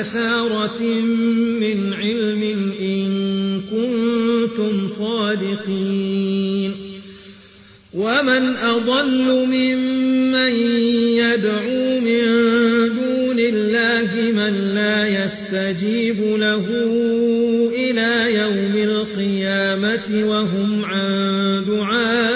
أثارة من علم إن كنتم صادقين. ومن أضل ممن يدعو من دون الله من لا يستجيب له إلى يوم القيامة وهم عن دعائهم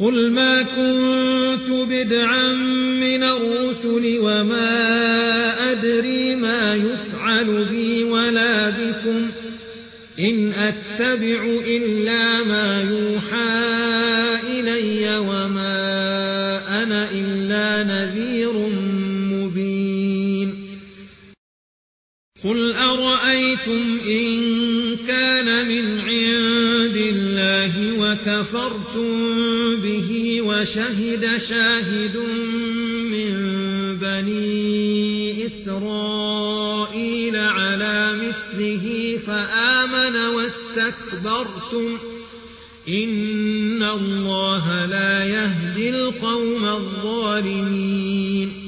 قل ما كنت بدعا من الرسل وما أدري ما يفعل بي ولا بكم إن أتبع إلا ما يوحى وكفرتم به وشهد شاهد من بني إسرائيل على مثله فآمن واستكبرتم. إن الله لا يهدي القوم الظالمين.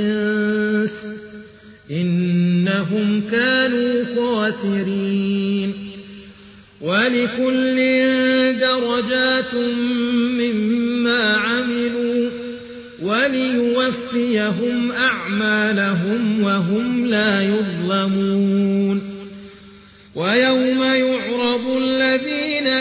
كانوا خاسرين. ولكل درجات مما عملوا وليوفيهم أعمالهم وهم لا يظلمون. ويوم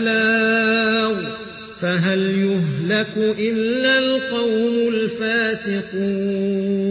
بلاغ فهل يهلك إلا القوم الفاسقون؟